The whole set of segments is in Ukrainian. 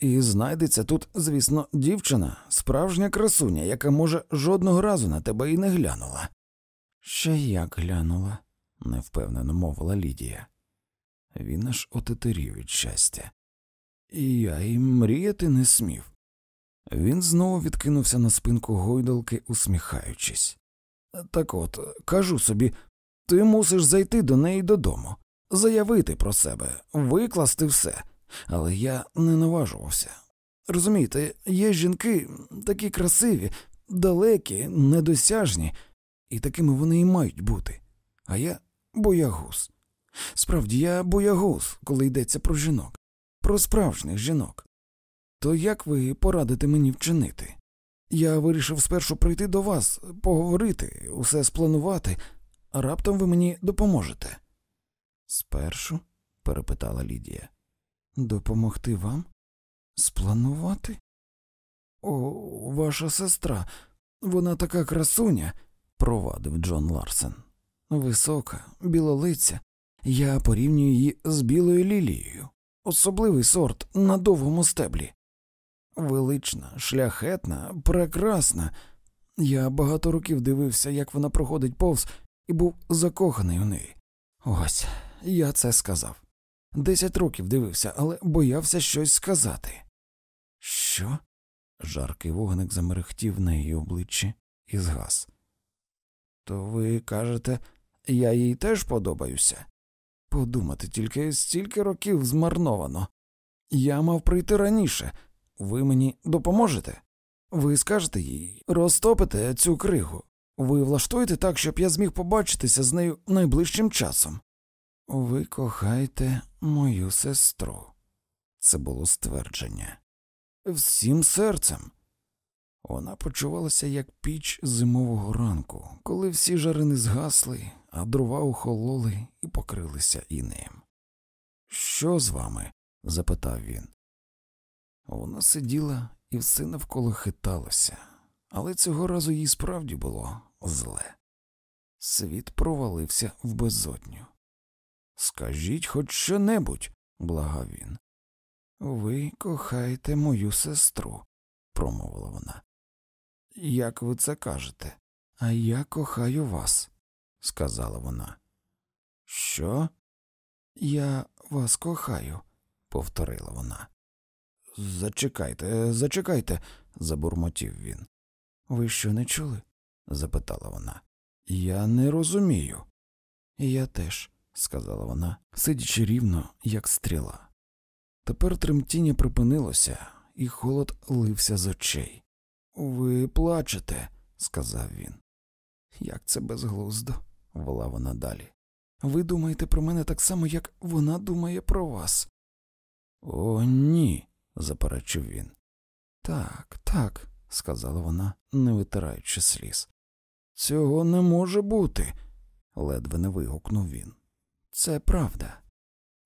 І знайдеться тут, звісно, дівчина, справжня красуня, яка, може, жодного разу на тебе і не глянула. Ще як глянула, невпевнено мовила Лідія. Він аж отетерів від щастя. І я й мріяти не смів. Він знову відкинувся на спинку гойдалки, усміхаючись. Так от, кажу собі, ти мусиш зайти до неї додому, заявити про себе, викласти все, але я не наважувався. Розумієте, є жінки такі красиві, далекі, недосяжні, і такими вони і мають бути. А я боягуз. Справді, я боягуз, коли йдеться про жінок, про справжніх жінок. То як ви порадите мені вчинити? Я вирішив спершу прийти до вас, поговорити, усе спланувати, а раптом ви мені допоможете. Спершу? перепитала Лідія. Допомогти вам? Спланувати? О, ваша сестра, вона така красуня, провадив Джон Ларсен. Висока, білолиця. Я порівнюю її з білою лілією, особливий сорт на довгому стеблі. Велична, шляхетна, прекрасна. Я багато років дивився, як вона проходить повз, і був закоханий у неї. Ось, я це сказав. Десять років дивився, але боявся щось сказати. Що? Жаркий вогник замерехтів на її обличчі і згас. То ви кажете, я їй теж подобаюся? Подумати, тільки стільки років змарновано. Я мав прийти раніше. Ви мені допоможете? Ви скажете їй, розтопите цю кригу. Ви влаштуєте так, щоб я зміг побачитися з нею найближчим часом. Ви кохаєте мою сестру. Це було ствердження. Всім серцем. Вона почувалася як піч зимового ранку, коли всі жарини згасли, а дрова охололи і покрилися інеєм. Що з вами? запитав він. Вона сиділа і все навколо хиталося, але цього разу їй справді було зле. Світ провалився в безодню. Скажіть хоч що небудь, благав він. Ви кохаєте мою сестру, промовила вона. Як ви це кажете? А я кохаю вас, сказала вона. Що? Я вас кохаю, повторила вона. Зачекайте, зачекайте, забурмотів він. Ви що не чули? запитала вона. Я не розумію. Я теж, сказала вона, сидячи рівно, як стріла. Тепер тремтіння припинилося, і холод лився з очей. Ви плачете, сказав він. Як це безглуздо, вела вона далі. Ви думаєте про мене так само, як вона думає про вас. О, ні, заперечив він. Так, так, сказала вона, не витираючи сліз. Цього не може бути, ледве не вигукнув він. Це правда.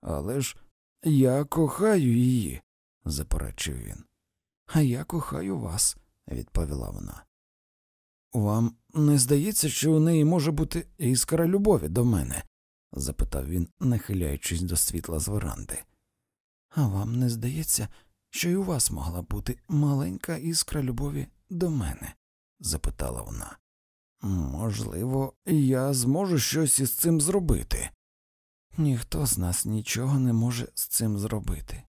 Але ж я кохаю її, заперечив він. А я кохаю вас, відповіла вона. Вам не здається, що у неї може бути іскра любові до мене? запитав він, нахиляючись до світла з веранди. А вам не здається, що й у вас могла бути маленька іскра любові до мене? запитала вона. Можливо, я зможу щось із цим зробити. Ніхто з нас нічого не може з цим зробити.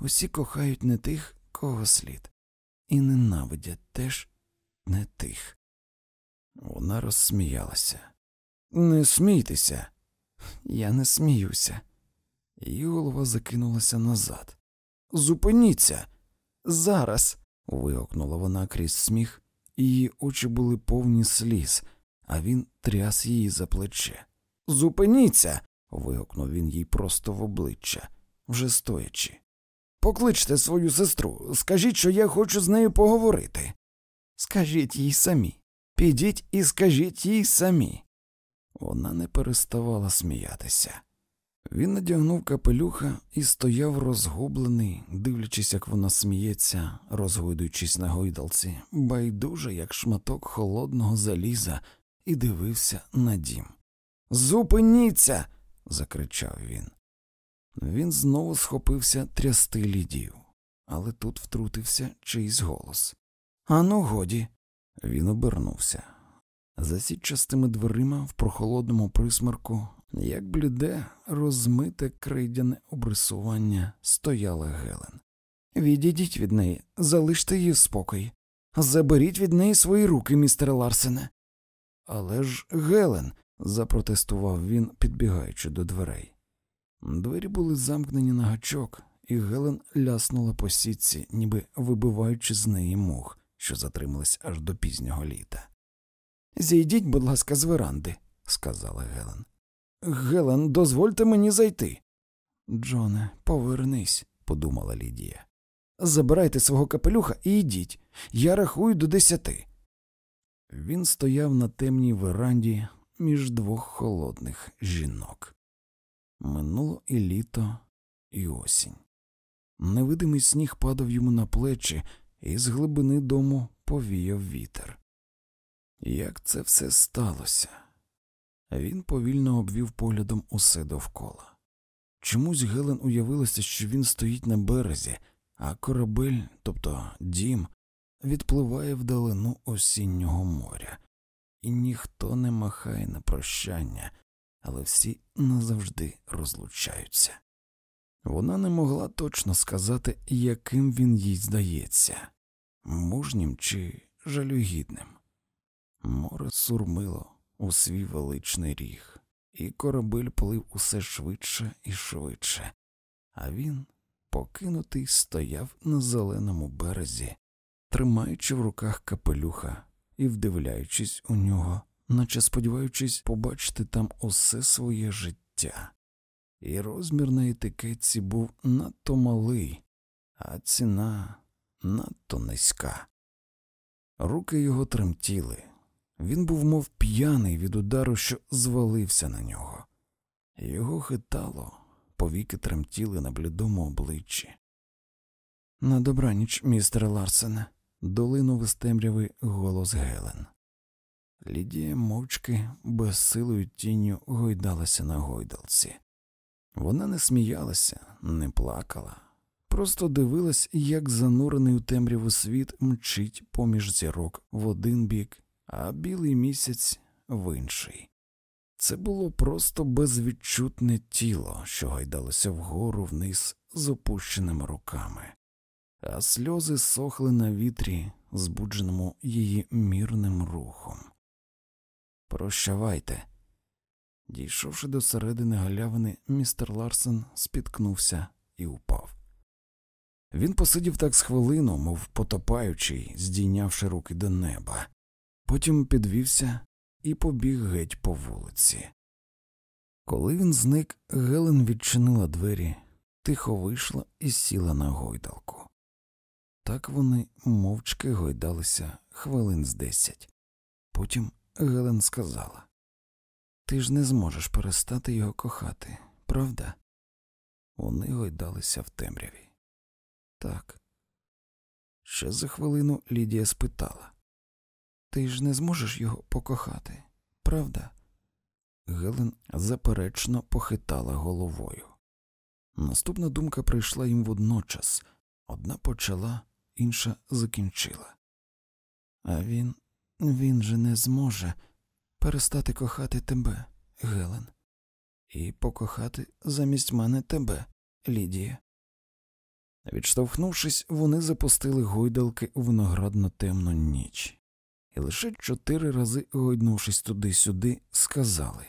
Усі кохають не тих, кого слід, і ненавидять теж не тих. Вона розсміялася. Не смійтеся, я не сміюся. Її голова закинулася назад. Зупиніться. Зараз. вигукнула вона крізь сміх, її очі були повні сліз, а він тряс її за плече. Зупиніться. Вигукнув він їй просто в обличчя, вже стоячи. Покличте свою сестру, скажіть, що я хочу з нею поговорити. Скажіть їй самі. Підіть і скажіть їй самі. Вона не переставала сміятися. Він надягнув капелюха і стояв розгублений, дивлячись, як вона сміється, розгойдуючись на гойдалці, байдуже, як шматок холодного заліза, і дивився на дім. Зупиніться. Закричав він. Він знову схопився трясти Лідію, але тут втрутився чийсь голос. Ану, годі. Він обернувся. За сітчастими дверима в прохолодному присмерку, як бліде, розмите крейдяне обрисування, стояла Гелен. Відійдіть від неї, залиште її в спокій. Заберіть від неї свої руки, містере Ларсене. Але ж Гелен, запротестував він, підбігаючи до дверей. Двері були замкнені на гачок, і Гелен ляснула по сітці, ніби вибиваючи з неї мух, що затримались аж до пізнього літа. Зійдіть, будь ласка, з веранди, сказала Гелен. Гелен, дозвольте мені зайти. Джоне, повернись, подумала Лідія. Забирайте свого капелюха і йдіть. Я рахую до десяти. Він стояв на темній веранді між двох холодних жінок. Минуло і літо, і осінь. Невидимий сніг падав йому на плечі, і з глибини дому повіяв вітер. Як це все сталося? Він повільно обвів поглядом усе довкола. Чомусь Гелен уявилося, що він стоїть на березі, а корабель, тобто дім, відпливає вдалину осіннього моря, і ніхто не махає на прощання, але всі назавжди розлучаються. Вона не могла точно сказати, яким він їй здається мужнім чи жалюгідним. Море сурмило у свій величний ріг, і корабель плив усе швидше і швидше, а він, покинутий, стояв на зеленому березі, тримаючи в руках капелюха і вдивляючись у нього, наче сподіваючись побачити там усе своє життя. І розмір на етикетці був надто малий, а ціна надто низька. Руки його тремтіли. Він був мов п'яний від удару, що звалився на нього. Його хитало, повіки тремтіли на блідому обличчі. На добраніч, містере Ларсене, долинув із голос Гелен. Лідія мовчки безсилою тінню гойдалася на гойдалці. Вона не сміялася, не плакала, просто дивилась, як занурений у темряву світ мчить поміж зірок в один бік а білий місяць в інший. Це було просто безвідчутне тіло, що гайдалося вгору вниз з опущеними руками, а сльози сохли на вітрі, збудженому її мірним рухом. Прощавайте. Дійшовши до середини галявини, містер Ларсен спіткнувся і упав. Він посидів так з хвилину, мов потопаючий, здійнявши руки до неба потім підвівся і побіг геть по вулиці. Коли він зник, Гелен відчинила двері, тихо вийшла і сіла на гойдалку. Так вони мовчки гойдалися хвилин з десять. Потім Гелен сказала Ти ж не зможеш перестати його кохати, правда? Вони гойдалися в темряві. Так. Ще за хвилину Лідія спитала ти ж не зможеш його покохати, правда? Гелен заперечно похитала головою. Наступна думка прийшла їм водночас одна почала, інша закінчила. А він, він же не зможе перестати кохати тебе, Гелен, і покохати замість мене тебе, Лідія. Відштовхнувшись, вони запустили гойдалки у виноградно темну ніч і лише чотири рази, гойднувшись туди-сюди, сказали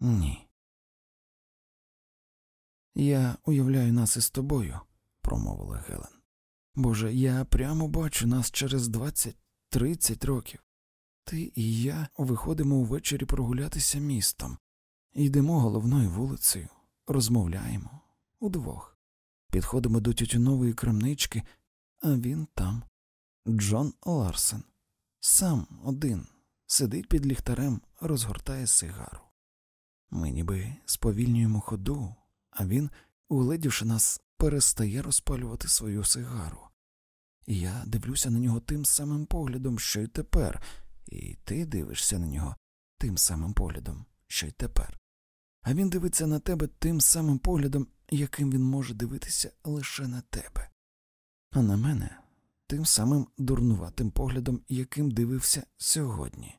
ні. Я уявляю нас із тобою, промовила Гелен. Боже, я прямо бачу нас через двадцять тридцять років. Ти і я виходимо увечері прогулятися містом, йдемо головною вулицею, розмовляємо удвох, підходимо до тютюнової крамнички, а він там, Джон Ларсен сам один сидить під ліхтарем, розгортає сигару. Ми ніби сповільнюємо ходу, а він, угледівши нас, перестає розпалювати свою сигару. Я дивлюся на нього тим самим поглядом, що й тепер, і ти дивишся на нього тим самим поглядом, що й тепер. А він дивиться на тебе тим самим поглядом, яким він може дивитися лише на тебе. а на мене тим самим дурнуватим поглядом, яким дивився сьогодні.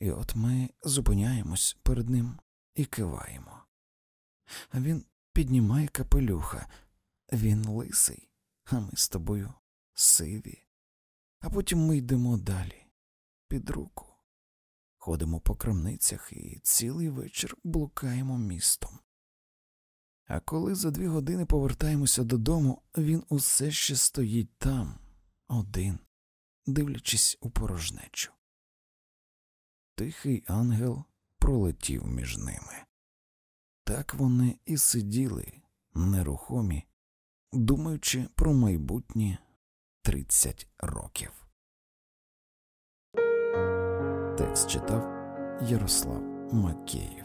І от ми зупиняємось перед ним і киваємо. А він піднімає капелюха, він лисий, а ми з тобою сиві. А потім ми йдемо далі, під руку, ходимо по крамницях і цілий вечір блукаємо містом. А коли за дві години повертаємося додому, він усе ще стоїть там, один, дивлячись у порожнечу. Тихий ангел пролетів між ними. Так вони і сиділи нерухомі, думаючи про майбутні тридцять років. Текст читав Ярослав Макеїв